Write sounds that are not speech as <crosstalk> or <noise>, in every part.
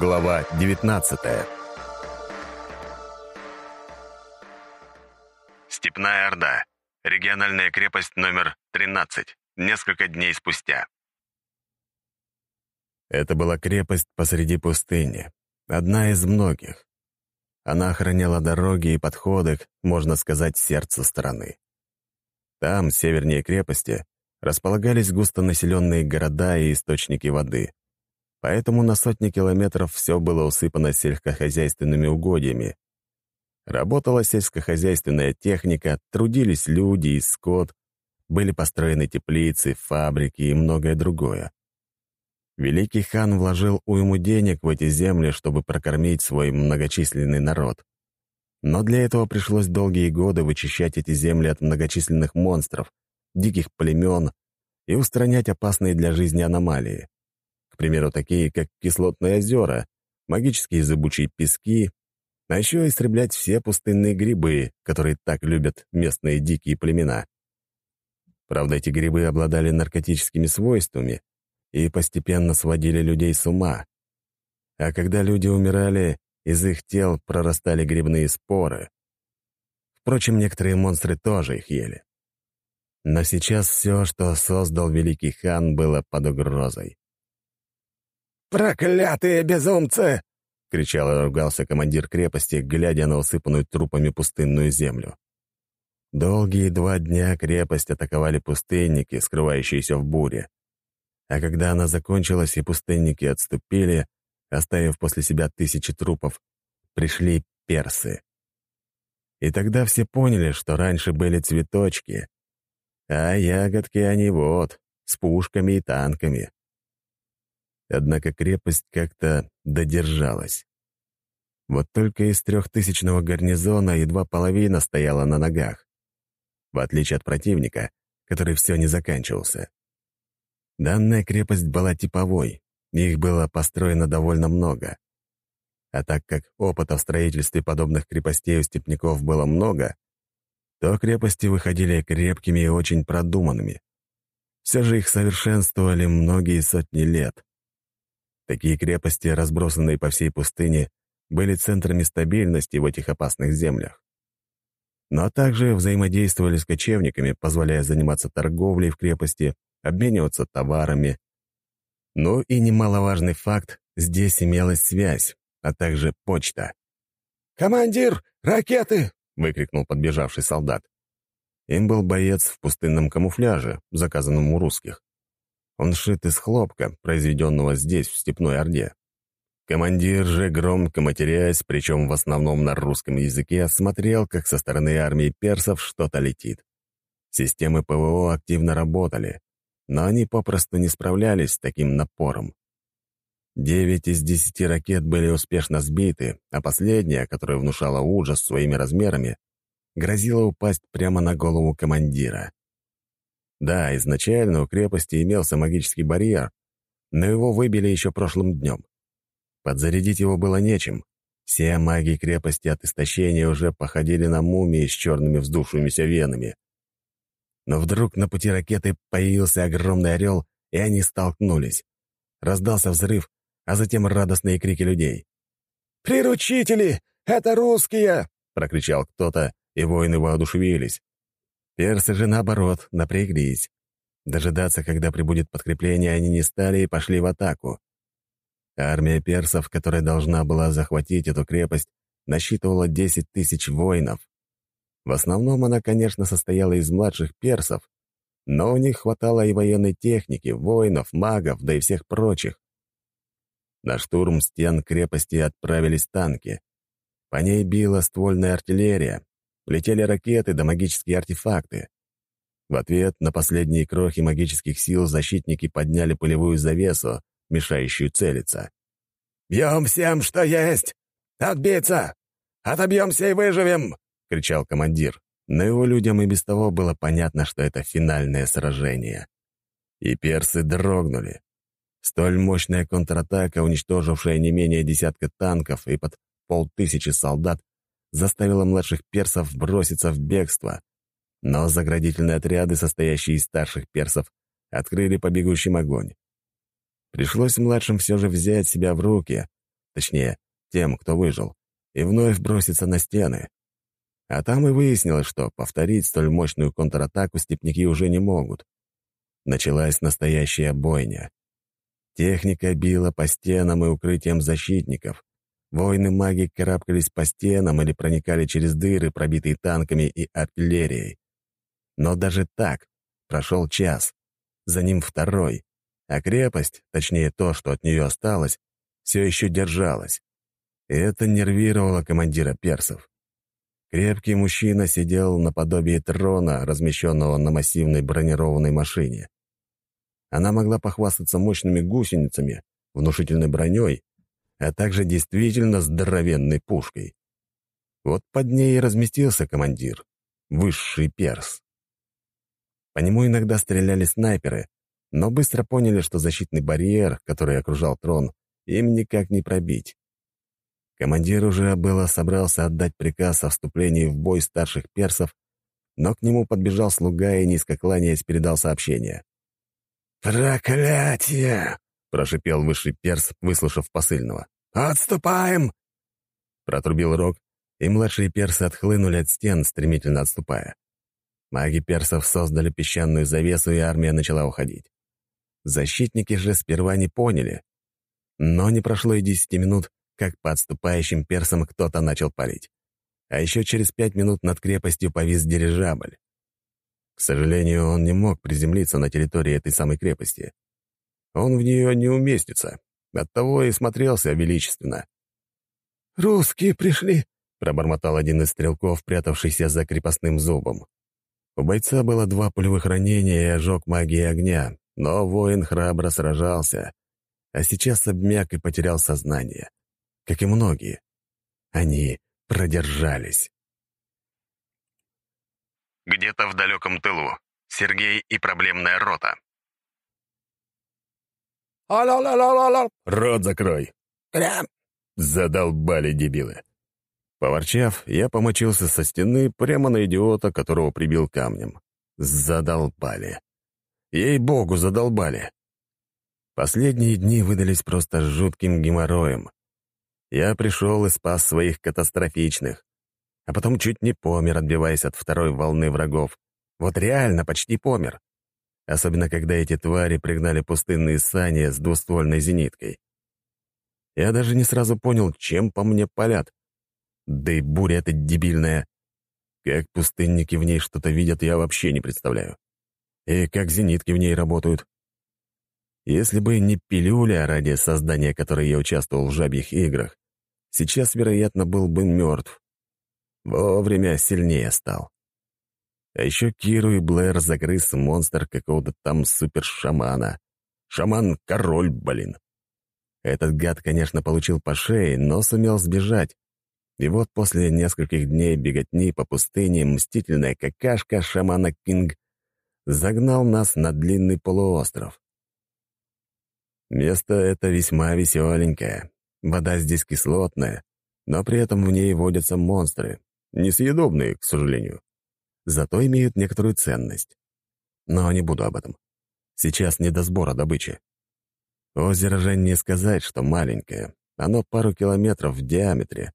Глава 19 Степная Орда. Региональная крепость номер 13. Несколько дней спустя. Это была крепость посреди пустыни. Одна из многих. Она охраняла дороги и подходы, можно сказать, сердцу страны. Там, севернее крепости, располагались густонаселенные города и источники воды. Поэтому на сотни километров все было усыпано сельскохозяйственными угодьями. Работала сельскохозяйственная техника, трудились люди и скот, были построены теплицы, фабрики и многое другое. Великий хан вложил уйму денег в эти земли, чтобы прокормить свой многочисленный народ. Но для этого пришлось долгие годы вычищать эти земли от многочисленных монстров, диких племен и устранять опасные для жизни аномалии. Примеру, такие как кислотные озера, магические зыбучие пески, а еще истреблять все пустынные грибы, которые так любят местные дикие племена. Правда, эти грибы обладали наркотическими свойствами и постепенно сводили людей с ума. А когда люди умирали, из их тел прорастали грибные споры. Впрочем, некоторые монстры тоже их ели. Но сейчас все, что создал великий хан, было под угрозой. «Проклятые безумцы!» — кричал и ругался командир крепости, глядя на усыпанную трупами пустынную землю. Долгие два дня крепость атаковали пустынники, скрывающиеся в буре. А когда она закончилась и пустынники отступили, оставив после себя тысячи трупов, пришли персы. И тогда все поняли, что раньше были цветочки, а ягодки они вот, с пушками и танками. Однако крепость как-то додержалась. Вот только из трехтысячного гарнизона едва половина стояла на ногах, в отличие от противника, который все не заканчивался. Данная крепость была типовой, их было построено довольно много. А так как опыта в строительстве подобных крепостей у степняков было много, то крепости выходили крепкими и очень продуманными. Все же их совершенствовали многие сотни лет. Такие крепости, разбросанные по всей пустыне, были центрами стабильности в этих опасных землях. Но также взаимодействовали с кочевниками, позволяя заниматься торговлей в крепости, обмениваться товарами. Ну и немаловажный факт, здесь имелась связь, а также почта. «Командир, ракеты!» выкрикнул подбежавший солдат. Им был боец в пустынном камуфляже, заказанном у русских. Он шит из хлопка, произведенного здесь, в Степной Орде. Командир же, громко матерясь, причем в основном на русском языке, смотрел, как со стороны армии персов что-то летит. Системы ПВО активно работали, но они попросту не справлялись с таким напором. Девять из десяти ракет были успешно сбиты, а последняя, которая внушала ужас своими размерами, грозила упасть прямо на голову командира. Да, изначально у крепости имелся магический барьер, но его выбили еще прошлым днем. Подзарядить его было нечем. Все маги крепости от истощения уже походили на мумии с черными вздувшимися венами. Но вдруг на пути ракеты появился огромный орел, и они столкнулись. Раздался взрыв, а затем радостные крики людей. «Приручители! Это русские!» — прокричал кто-то, и воины воодушевились. Персы же, наоборот, напряглись. Дожидаться, когда прибудет подкрепление, они не стали и пошли в атаку. Армия персов, которая должна была захватить эту крепость, насчитывала 10 тысяч воинов. В основном она, конечно, состояла из младших персов, но у них хватало и военной техники, воинов, магов, да и всех прочих. На штурм стен крепости отправились танки. По ней била ствольная артиллерия, летели ракеты да магические артефакты. В ответ на последние крохи магических сил защитники подняли пылевую завесу, мешающую целиться. «Бьем всем, что есть! Отбиться! Отобьемся и выживем!» — кричал командир. Но его людям и без того было понятно, что это финальное сражение. И персы дрогнули. Столь мощная контратака, уничтожившая не менее десятка танков и под полтысячи солдат, заставила младших персов броситься в бегство. Но заградительные отряды, состоящие из старших персов, открыли по бегущим огонь. Пришлось младшим все же взять себя в руки, точнее, тем, кто выжил, и вновь броситься на стены. А там и выяснилось, что повторить столь мощную контратаку степняки уже не могут. Началась настоящая бойня. Техника била по стенам и укрытиям защитников. Воины-маги карабкались по стенам или проникали через дыры, пробитые танками и артиллерией. Но даже так прошел час, за ним второй, а крепость, точнее то, что от нее осталось, все еще держалась. И это нервировало командира персов. Крепкий мужчина сидел наподобие трона, размещенного на массивной бронированной машине. Она могла похвастаться мощными гусеницами, внушительной броней, а также действительно здоровенной пушкой. Вот под ней и разместился командир, высший перс. По нему иногда стреляли снайперы, но быстро поняли, что защитный барьер, который окружал трон, им никак не пробить. Командир уже было собрался отдать приказ о вступлении в бой старших персов, но к нему подбежал слуга и, низко кланяясь, передал сообщение. «Проклятие!» — прошипел высший перс, выслушав посыльного. «Отступаем!» Протрубил рог, и младшие персы отхлынули от стен, стремительно отступая. Маги персов создали песчаную завесу, и армия начала уходить. Защитники же сперва не поняли. Но не прошло и десяти минут, как по отступающим персам кто-то начал палить. А еще через пять минут над крепостью повис дирижабль. К сожалению, он не мог приземлиться на территории этой самой крепости. Он в нее не уместится. Оттого и смотрелся величественно. «Русские пришли!» — пробормотал один из стрелков, прятавшийся за крепостным зубом. У бойца было два пулевых ранения и ожог магии огня, но воин храбро сражался, а сейчас обмяк и потерял сознание как и многие. Они продержались. Где-то в далеком тылу. Сергей и проблемная рота. «Рот закрой!» «Прям!» Задолбали дебилы. Поворчав, я помочился со стены прямо на идиота, которого прибил камнем. Задолбали. Ей-богу, задолбали. Последние дни выдались просто жутким геморроем. Я пришел и спас своих катастрофичных. А потом чуть не помер, отбиваясь от второй волны врагов. Вот реально почти помер. Особенно, когда эти твари пригнали пустынные сани с двуствольной зениткой. Я даже не сразу понял, чем по мне палят. Да и буря эта дебильная. Как пустынники в ней что-то видят, я вообще не представляю. И как зенитки в ней работают. Если бы не пилюля, ради создания которой я участвовал в жабьих играх, сейчас, вероятно, был бы мертв. Вовремя сильнее стал. А еще Киру и Блэр загрыз монстр какого-то там супершамана. Шаман-король, блин. Этот гад, конечно, получил по шее, но сумел сбежать. И вот после нескольких дней беготни по пустыне мстительная какашка шамана Кинг загнал нас на длинный полуостров. Место это весьма веселенькое. Вода здесь кислотная, но при этом в ней водятся монстры. Несъедобные, к сожалению. Зато имеют некоторую ценность. Но не буду об этом. Сейчас не до сбора добычи. Озеро же не сказать, что маленькое. Оно пару километров в диаметре.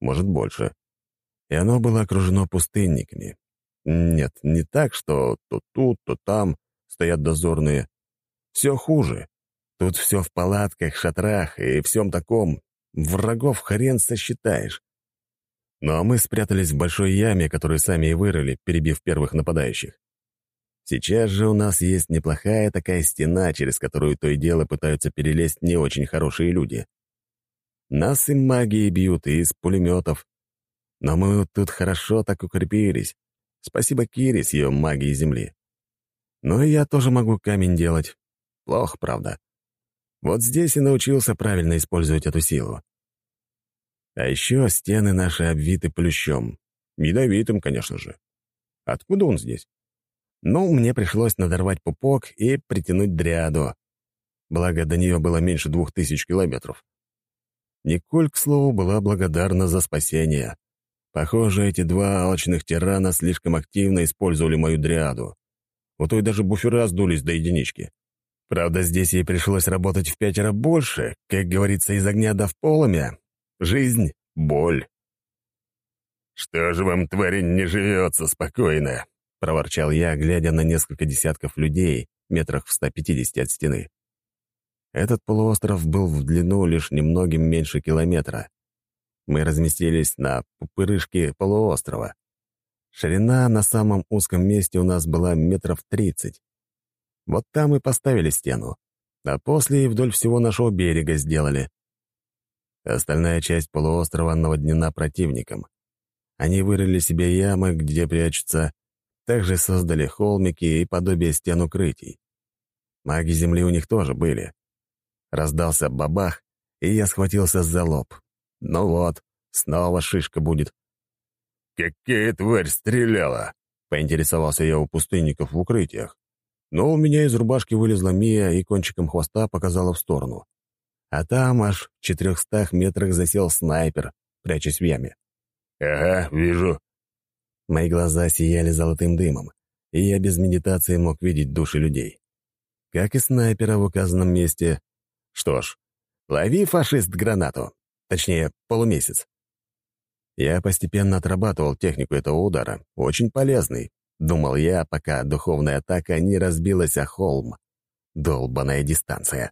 Может, больше. И оно было окружено пустынниками. Нет, не так, что то тут, то там стоят дозорные. Все хуже. Тут все в палатках, шатрах и всем таком. Врагов хрен сосчитаешь. Ну а мы спрятались в большой яме, которую сами и вырыли, перебив первых нападающих. Сейчас же у нас есть неплохая такая стена, через которую то и дело пытаются перелезть не очень хорошие люди. Нас и магии бьют, и из пулеметов. Но мы тут хорошо так укрепились. Спасибо Кире с ее магией земли. Но и я тоже могу камень делать. Плохо, правда. Вот здесь и научился правильно использовать эту силу. А еще стены наши обвиты плющом. Ядовитым, конечно же. Откуда он здесь? Ну, мне пришлось надорвать пупок и притянуть дряду. Благо, до нее было меньше двух тысяч километров. Николь, к слову, была благодарна за спасение. Похоже, эти два алчных тирана слишком активно использовали мою дриаду. У той даже буфера сдулись до единички. Правда, здесь ей пришлось работать в пятеро больше, как говорится, из огня до в полымя. Жизнь — боль. «Что же вам, твари, не живется спокойно?» — проворчал я, глядя на несколько десятков людей, метрах в 150 от стены. Этот полуостров был в длину лишь немногим меньше километра. Мы разместились на пупырышке полуострова. Ширина на самом узком месте у нас была метров тридцать. Вот там и поставили стену, а после и вдоль всего нашего берега сделали. Остальная часть полуострова наводнена противником. Они вырыли себе ямы, где прячутся, также создали холмики и подобие стен укрытий. Маги земли у них тоже были. Раздался бабах, и я схватился за лоб. Ну вот, снова шишка будет. «Какая тварь стреляла?» — поинтересовался я у пустынников в укрытиях. Но у меня из рубашки вылезла Мия и кончиком хвоста показала в сторону. А там аж в четырехстах метрах засел снайпер, прячась в яме. «Ага, вижу». Мои глаза сияли золотым дымом, и я без медитации мог видеть души людей. Как и снайпера в указанном месте. Что ж, лови, фашист, гранату. Точнее, полумесяц. Я постепенно отрабатывал технику этого удара, очень полезный, думал я, пока духовная атака не разбилась о холм. Долбаная дистанция.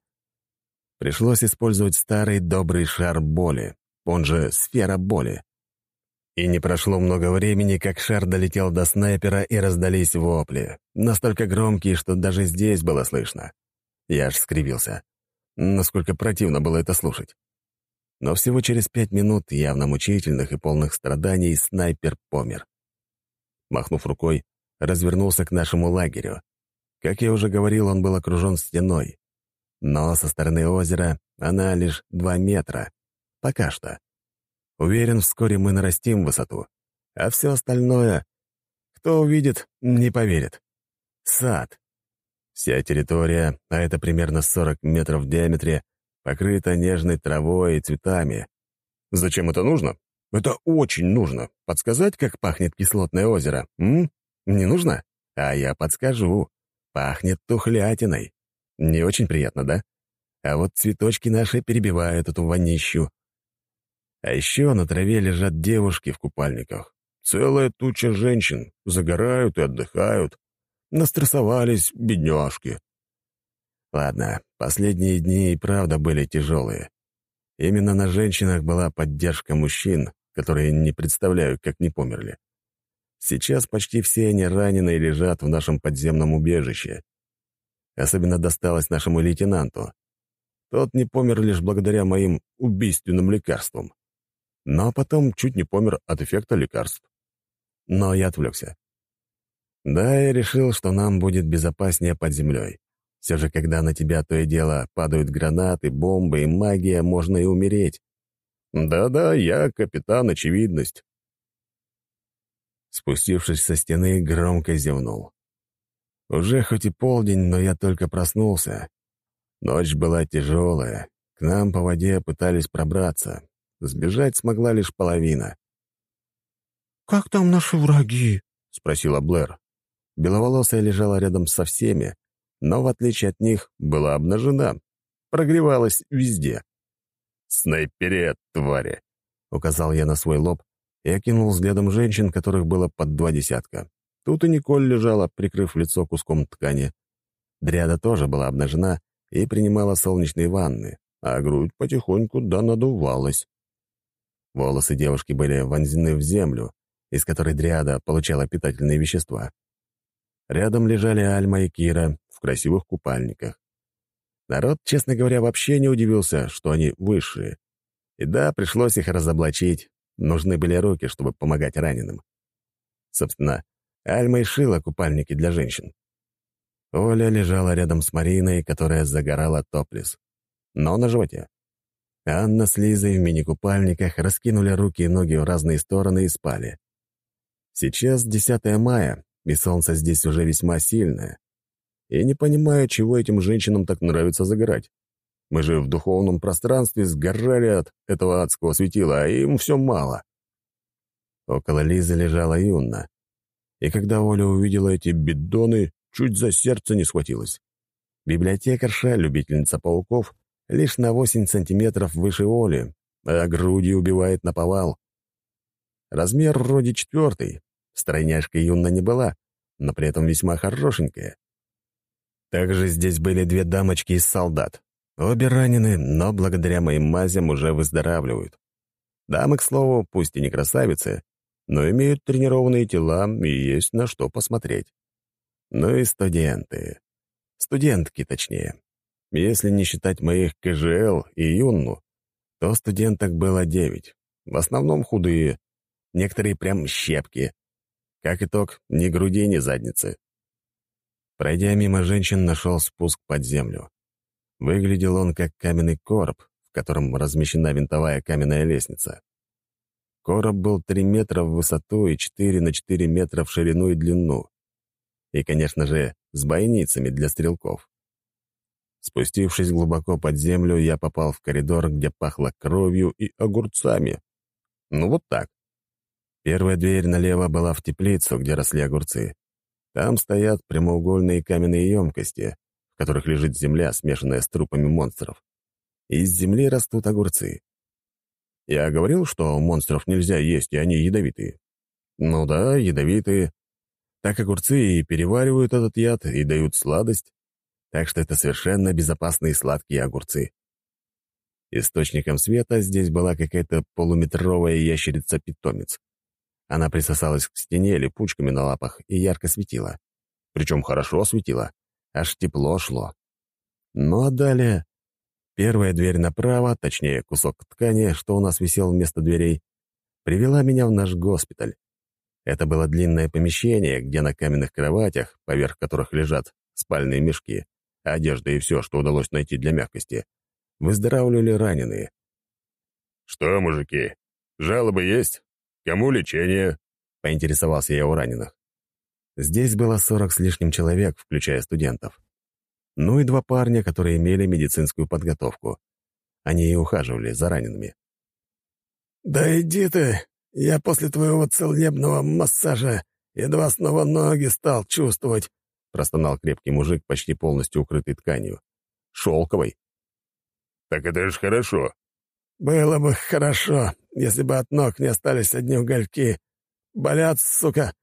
Пришлось использовать старый добрый шар боли, он же сфера боли. И не прошло много времени, как шар долетел до снайпера и раздались вопли, настолько громкие, что даже здесь было слышно. Я аж скривился. Насколько противно было это слушать. Но всего через пять минут, явно мучительных и полных страданий, снайпер помер. Махнув рукой, развернулся к нашему лагерю. Как я уже говорил, он был окружен стеной. Но со стороны озера она лишь два метра. Пока что. Уверен, вскоре мы нарастим высоту. А все остальное, кто увидит, не поверит. Сад. Вся территория, а это примерно 40 метров в диаметре, покрыта нежной травой и цветами. Зачем это нужно? Это очень нужно. Подсказать, как пахнет кислотное озеро? М? Не нужно? А я подскажу. Пахнет тухлятиной. Не очень приятно, да? А вот цветочки наши перебивают эту вонищу. А еще на траве лежат девушки в купальниках. Целая туча женщин. Загорают и отдыхают. Настрессовались, бедняжки. Ладно, последние дни и правда были тяжелые. Именно на женщинах была поддержка мужчин, которые не представляю, как не померли. Сейчас почти все они ранены и лежат в нашем подземном убежище. Особенно досталось нашему лейтенанту. Тот не помер лишь благодаря моим убийственным лекарствам но потом чуть не помер от эффекта лекарств. Но я отвлекся. Да, я решил, что нам будет безопаснее под землей. Все же, когда на тебя то и дело падают гранаты, бомбы и магия, можно и умереть. Да-да, я капитан очевидность. Спустившись со стены, громко зевнул. Уже хоть и полдень, но я только проснулся. Ночь была тяжелая. К нам по воде пытались пробраться. Сбежать смогла лишь половина. «Как там наши враги?» — спросила Блэр. Беловолосая лежала рядом со всеми, но, в отличие от них, была обнажена. Прогревалась везде. «Снайперет, твари!» — указал я на свой лоб и окинул взглядом женщин, которых было под два десятка. Тут и Николь лежала, прикрыв лицо куском ткани. Дряда тоже была обнажена и принимала солнечные ванны, а грудь потихоньку да надувалась. Волосы девушки были вонзены в землю, из которой дриада получала питательные вещества. Рядом лежали Альма и Кира в красивых купальниках. Народ, честно говоря, вообще не удивился, что они высшие. И да, пришлось их разоблачить. Нужны были руки, чтобы помогать раненым. Собственно, Альма и шила купальники для женщин. Оля лежала рядом с Мариной, которая загорала топлес. Но на животе. Анна с Лизой в мини-купальниках раскинули руки и ноги в разные стороны и спали. Сейчас 10 мая, и солнце здесь уже весьма сильное. И не понимаю, чего этим женщинам так нравится загорать. Мы же в духовном пространстве сгорали от этого адского светила, а им все мало. Около Лизы лежала Юнна. И когда Оля увидела эти бидоны, чуть за сердце не схватилась. Библиотекарша, любительница пауков, лишь на 8 сантиметров выше Оли, а груди убивает на повал. Размер вроде четвертый, стройняшка юна не была, но при этом весьма хорошенькая. Также здесь были две дамочки из солдат. Обе ранены, но благодаря моим мазям уже выздоравливают. Дамы, к слову, пусть и не красавицы, но имеют тренированные тела и есть на что посмотреть. Ну и студенты. Студентки, точнее. Если не считать моих КЖЛ и Юнну, то студенток было девять. В основном худые, некоторые прям щепки. Как итог, ни груди, ни задницы. Пройдя мимо женщин, нашел спуск под землю. Выглядел он как каменный короб, в котором размещена винтовая каменная лестница. Короб был 3 метра в высоту и 4 на 4 метра в ширину и длину. И, конечно же, с бойницами для стрелков. Спустившись глубоко под землю, я попал в коридор, где пахло кровью и огурцами. Ну вот так. Первая дверь налево была в теплицу, где росли огурцы. Там стоят прямоугольные каменные емкости, в которых лежит земля, смешанная с трупами монстров. Из земли растут огурцы. Я говорил, что монстров нельзя есть, и они ядовитые. Ну да, ядовитые. Так огурцы и переваривают этот яд, и дают сладость. Так что это совершенно безопасные сладкие огурцы. Источником света здесь была какая-то полуметровая ящерица-питомец. Она присосалась к стене липучками на лапах и ярко светила. Причем хорошо светила, аж тепло шло. Ну а далее Первая дверь направо, точнее, кусок ткани, что у нас висел вместо дверей, привела меня в наш госпиталь. Это было длинное помещение, где на каменных кроватях, поверх которых лежат спальные мешки, одежда и все, что удалось найти для мягкости, выздоравливали раненые. «Что, мужики, жалобы есть? Кому лечение?» — поинтересовался я у раненых. Здесь было сорок с лишним человек, включая студентов ну и два парня, которые имели медицинскую подготовку. Они и ухаживали за ранеными. «Да иди ты! Я после твоего целебного массажа едва снова ноги стал чувствовать», — простонал крепкий мужик, почти полностью укрытый тканью. «Шелковой». «Так это ж хорошо». «Было бы хорошо, если бы от ног не остались одни угольки. Болят, сука».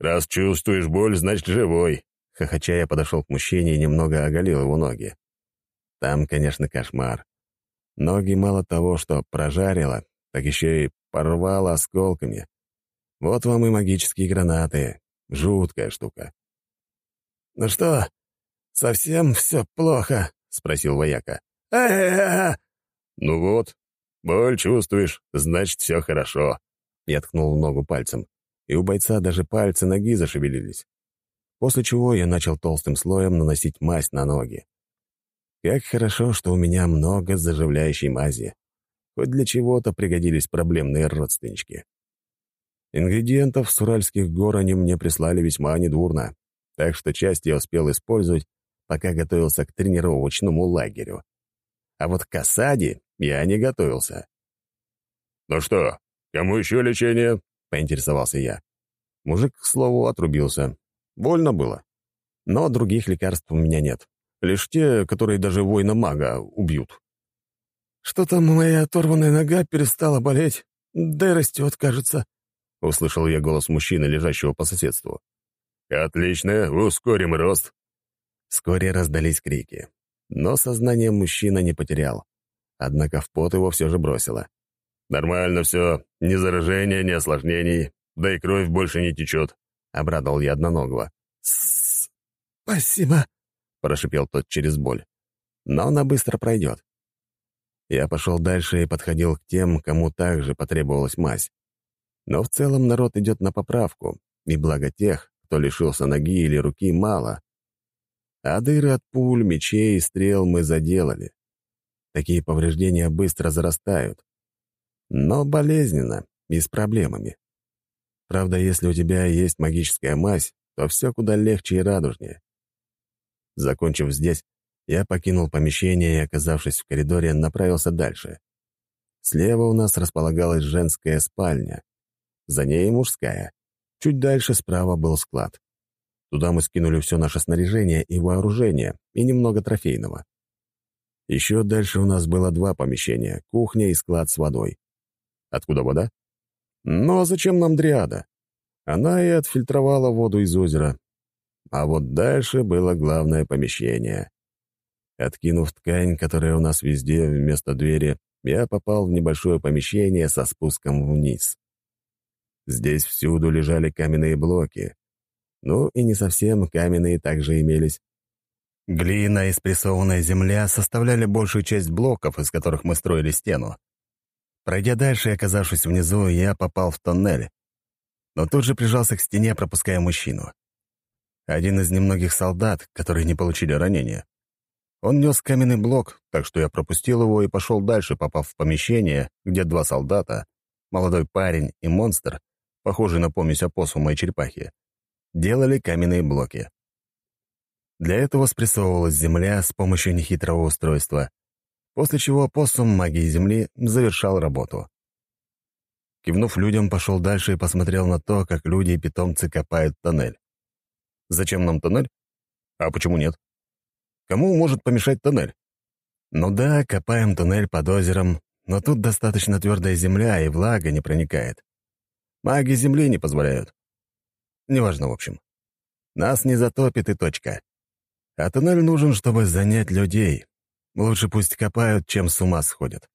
«Раз чувствуешь боль, значит, живой», Хохоча я подошел к мужчине и немного оголил его ноги. Там, конечно, кошмар. Ноги мало того, что прожарило, так еще и порвало осколками. Вот вам и магические гранаты. Жуткая штука. «Ну что, совсем все плохо?» — спросил вояка. «А-а-а!» «Ну вот, боль чувствуешь, значит, все хорошо». Я ткнул ногу пальцем, и у бойца даже пальцы ноги зашевелились после чего я начал толстым слоем наносить мазь на ноги. Как хорошо, что у меня много заживляющей мази. Хоть для чего-то пригодились проблемные родственнички. Ингредиентов с уральских гор они мне прислали весьма недурно, так что часть я успел использовать, пока готовился к тренировочному лагерю. А вот к осаде я не готовился. «Ну что, кому еще лечение?» — поинтересовался я. Мужик, к слову, отрубился, Больно было. Но других лекарств у меня нет. Лишь те, которые даже воина-мага убьют. «Что-то моя оторванная нога перестала болеть. Да и растет, кажется», — услышал я голос мужчины, лежащего по соседству. «Отлично, ускорим рост». Вскоре раздались крики. Но сознание мужчина не потерял. Однако в пот его все же бросило. «Нормально все. Ни заражения, ни осложнений. Да и кровь больше не течет. — обрадовал я одноногого. «Спасибо», — прошипел тот через боль. «Но она быстро пройдет». Я пошел дальше и подходил к тем, кому также потребовалась мазь. Но в целом народ идет на поправку, и благо тех, кто лишился ноги или руки, мало. А дыры от пуль, мечей и стрел мы заделали. Такие повреждения быстро зарастают. Но болезненно и с проблемами. Правда, если у тебя есть магическая мазь, то все куда легче и радужнее. Закончив здесь, я покинул помещение и, оказавшись в коридоре, направился дальше. Слева у нас располагалась женская спальня. За ней мужская. Чуть дальше справа был склад. Туда мы скинули все наше снаряжение и вооружение, и немного трофейного. Еще дальше у нас было два помещения — кухня и склад с водой. Откуда вода? А зачем нам дриада? Она и отфильтровала воду из озера. А вот дальше было главное помещение. Откинув ткань, которая у нас везде вместо двери, я попал в небольшое помещение со спуском вниз. Здесь всюду лежали каменные блоки. Ну и не совсем каменные также имелись. Глина и спрессованная земля составляли большую часть блоков, из которых мы строили стену. Пройдя дальше и оказавшись внизу, я попал в тоннель. Но тут же прижался к стене, пропуская мужчину. Один из немногих солдат, которые не получили ранения. Он нес каменный блок, так что я пропустил его и пошел дальше, попав в помещение, где два солдата, молодой парень и монстр, похожий на помесь опоссума и черепахи, делали каменные блоки. Для этого спрессовывалась земля с помощью нехитрого устройства, после чего опоссум магии земли завершал работу. Кивнув людям, пошел дальше и посмотрел на то, как люди и питомцы копают тоннель. Зачем нам тоннель? А почему нет? Кому может помешать тоннель? Ну да, копаем туннель под озером, но тут достаточно твердая земля, и влага не проникает. Маги земли не позволяют. Неважно, в общем. Нас не затопит и точка. А туннель нужен, чтобы занять людей. Лучше пусть копают, чем с ума сходят.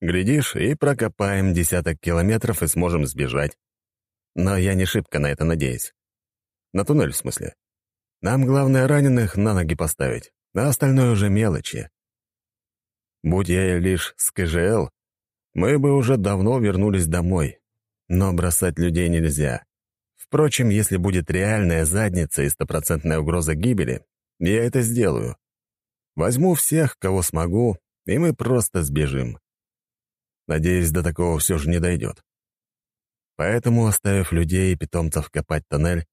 Глядишь, и прокопаем десяток километров и сможем сбежать. Но я не шибко на это надеюсь. На туннель, в смысле. Нам главное раненых на ноги поставить, а остальное уже мелочи. Будь я лишь с КЖЛ, мы бы уже давно вернулись домой. Но бросать людей нельзя. Впрочем, если будет реальная задница и стопроцентная угроза гибели, я это сделаю. Возьму всех, кого смогу, и мы просто сбежим. Надеюсь, до такого все же не дойдет. Поэтому, оставив людей и питомцев копать тоннель,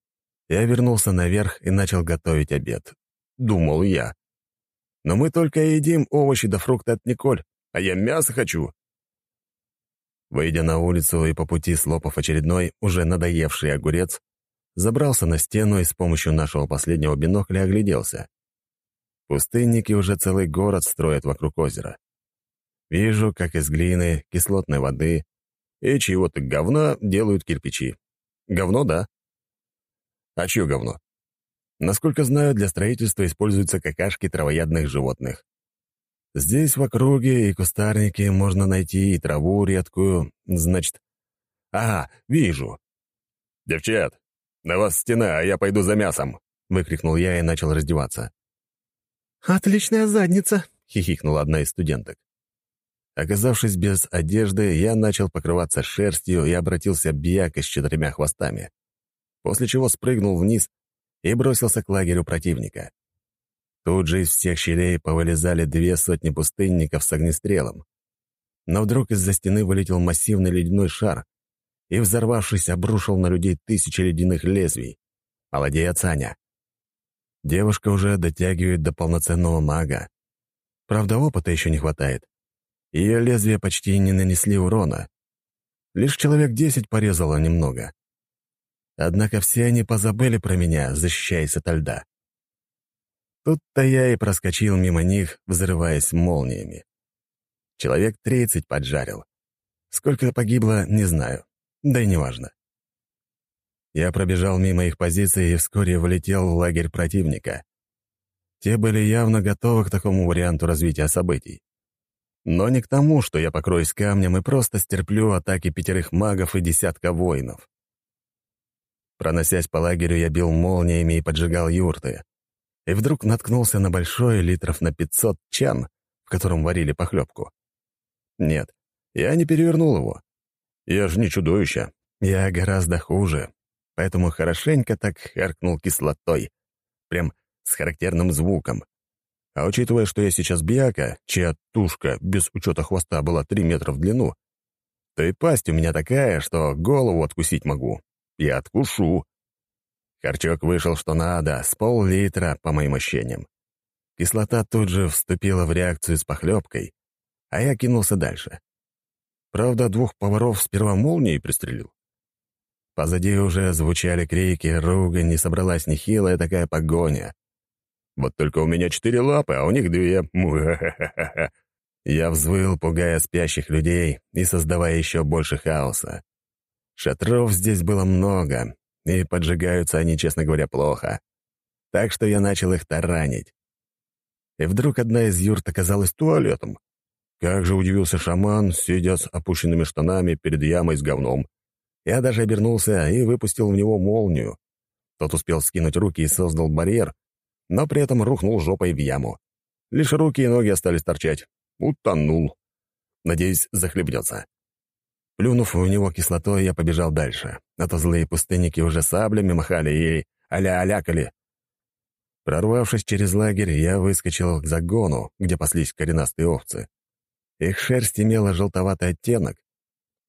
я вернулся наверх и начал готовить обед. Думал я. Но мы только едим овощи да фрукты от Николь, а я мясо хочу. Выйдя на улицу и по пути слопав очередной, уже надоевший огурец, забрался на стену и с помощью нашего последнего бинокля огляделся. Пустынники уже целый город строят вокруг озера. Вижу, как из глины, кислотной воды и чего-то говна делают кирпичи. Говно, да. А чье говно? Насколько знаю, для строительства используются какашки травоядных животных. Здесь в округе и кустарники можно найти и траву редкую, значит... Ага, вижу. «Девчат, на вас стена, а я пойду за мясом!» — выкрикнул я и начал раздеваться. «Отличная задница!» — хихикнула одна из студенток. Оказавшись без одежды, я начал покрываться шерстью и обратился бьякой с четырьмя хвостами, после чего спрыгнул вниз и бросился к лагерю противника. Тут же из всех щелей повылезали две сотни пустынников с огнестрелом. Но вдруг из-за стены вылетел массивный ледяной шар и, взорвавшись, обрушил на людей тысячи ледяных лезвий. Молодец, Аня. Девушка уже дотягивает до полноценного мага. Правда, опыта еще не хватает. Ее лезвия почти не нанесли урона. Лишь человек десять порезало немного. Однако все они позабыли про меня, защищаясь от льда. Тут-то я и проскочил мимо них, взрываясь молниями. Человек тридцать поджарил. Сколько погибло, не знаю. Да и неважно. Я пробежал мимо их позиций и вскоре влетел в лагерь противника. Те были явно готовы к такому варианту развития событий. Но не к тому, что я покроюсь камнем и просто стерплю атаки пятерых магов и десятка воинов. Проносясь по лагерю, я бил молниями и поджигал юрты и вдруг наткнулся на большой литров на 500 чан, в котором варили похлебку. Нет, я не перевернул его. Я же не чудовище. Я гораздо хуже. Поэтому хорошенько так харкнул кислотой. Прям с характерным звуком. А учитывая, что я сейчас бьяка, чья тушка без учета хвоста была 3 метра в длину, то и пасть у меня такая, что голову откусить могу. Я откушу. Харчок вышел что надо, с пол-литра, по моим ощущениям. Кислота тут же вступила в реакцию с похлебкой, а я кинулся дальше. Правда, двух поваров сперва молнией пристрелил. Позади уже звучали крики, ругань, не собралась нехилая такая погоня. Вот только у меня четыре лапы, а у них две. <laughs> Я взвыл, пугая спящих людей и создавая еще больше хаоса. Шатров здесь было много, и поджигаются они, честно говоря, плохо. Так что я начал их таранить. И вдруг одна из юрт оказалась туалетом. Как же удивился шаман, сидя с опущенными штанами перед ямой с говном. Я даже обернулся и выпустил в него молнию. Тот успел скинуть руки и создал барьер, но при этом рухнул жопой в яму. Лишь руки и ноги остались торчать. Утонул. Надеюсь, захлебнется. Плюнув в него кислотой, я побежал дальше, а то злые пустынники уже саблями махали и аля-алякали. Прорвавшись через лагерь, я выскочил к загону, где паслись коренастые овцы. Их шерсть имела желтоватый оттенок,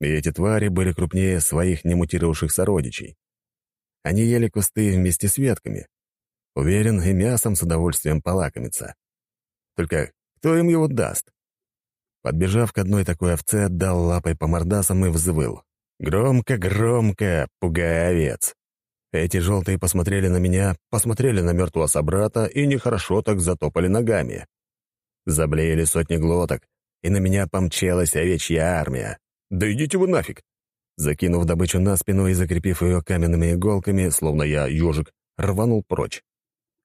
и эти твари были крупнее своих немутировавших сородичей. Они ели кусты вместе с ветками. Уверен, и мясом с удовольствием полакомиться. Только кто им его даст? Подбежав к одной такой овце, отдал лапой по мордасам и взвыл. Громко-громко, пугая овец. Эти желтые посмотрели на меня, посмотрели на мертвого собрата и нехорошо так затопали ногами. Заблеяли сотни глоток, и на меня помчалась овечья армия. «Да идите вы нафиг!» Закинув добычу на спину и закрепив ее каменными иголками, словно я ежик, рванул прочь.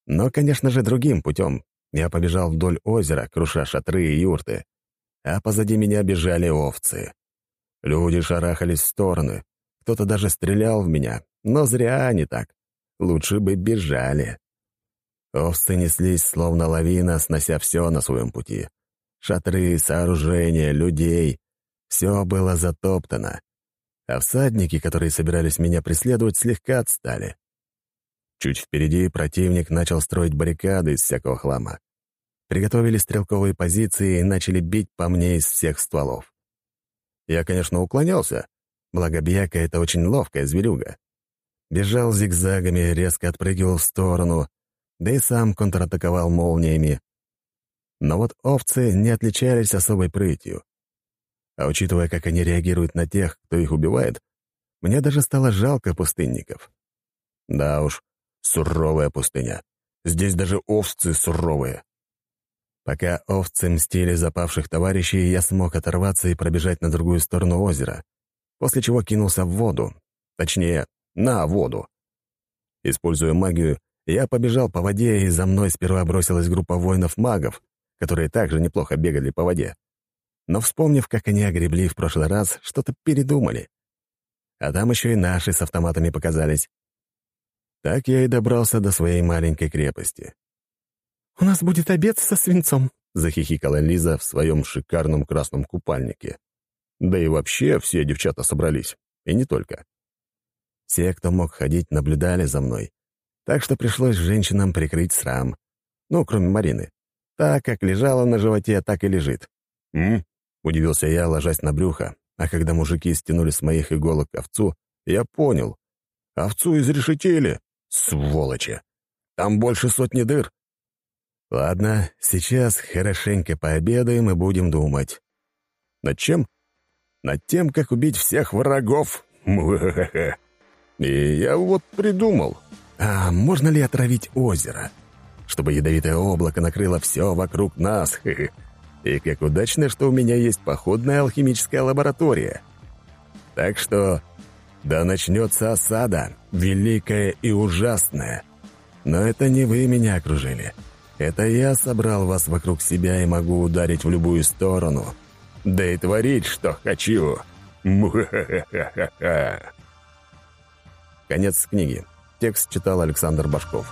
Но, конечно же, другим путем. Я побежал вдоль озера, круша шатры и юрты. А позади меня бежали овцы. Люди шарахались в стороны. Кто-то даже стрелял в меня, но зря они так. Лучше бы бежали. Овцы неслись, словно лавина, снося все на своем пути. Шатры, сооружения, людей — все было затоптано. А всадники, которые собирались меня преследовать, слегка отстали. Чуть впереди противник начал строить баррикады из всякого хлама. Приготовили стрелковые позиции и начали бить по мне из всех стволов. Я, конечно, уклонялся, благо Бьяка — это очень ловкая зверюга. Бежал зигзагами, резко отпрыгивал в сторону, да и сам контратаковал молниями. Но вот овцы не отличались особой прытью. А учитывая, как они реагируют на тех, кто их убивает, мне даже стало жалко пустынников. Да уж, Суровая пустыня. Здесь даже овцы суровые. Пока овцы мстили запавших товарищей, я смог оторваться и пробежать на другую сторону озера, после чего кинулся в воду. Точнее, на воду. Используя магию, я побежал по воде, и за мной сперва бросилась группа воинов-магов, которые также неплохо бегали по воде. Но вспомнив, как они огребли в прошлый раз, что-то передумали. А там еще и наши с автоматами показались. Так я и добрался до своей маленькой крепости. «У нас будет обед со свинцом», — захихикала Лиза в своем шикарном красном купальнике. Да и вообще все девчата собрались, и не только. Все, кто мог ходить, наблюдали за мной, так что пришлось женщинам прикрыть срам. Ну, кроме Марины. Так как лежала на животе, так и лежит. «М?», удивился я, ложась на брюхо, а когда мужики стянули с моих иголок овцу, я понял. Овцу изрешетили. Сволочи! Там больше сотни дыр. Ладно, сейчас хорошенько пообедаем и будем думать. Над чем? Над тем, как убить всех врагов. <laughs> И я вот придумал. А можно ли отравить озеро? Чтобы ядовитое облако накрыло все вокруг нас. <laughs> И как удачно, что у меня есть походная алхимическая лаборатория. Так что да начнется осада, великая и ужасная. Но это не вы меня окружили. Это я собрал вас вокруг себя и могу ударить в любую сторону. Да и творить, что хочу. Конец книги. Текст читал Александр Башков.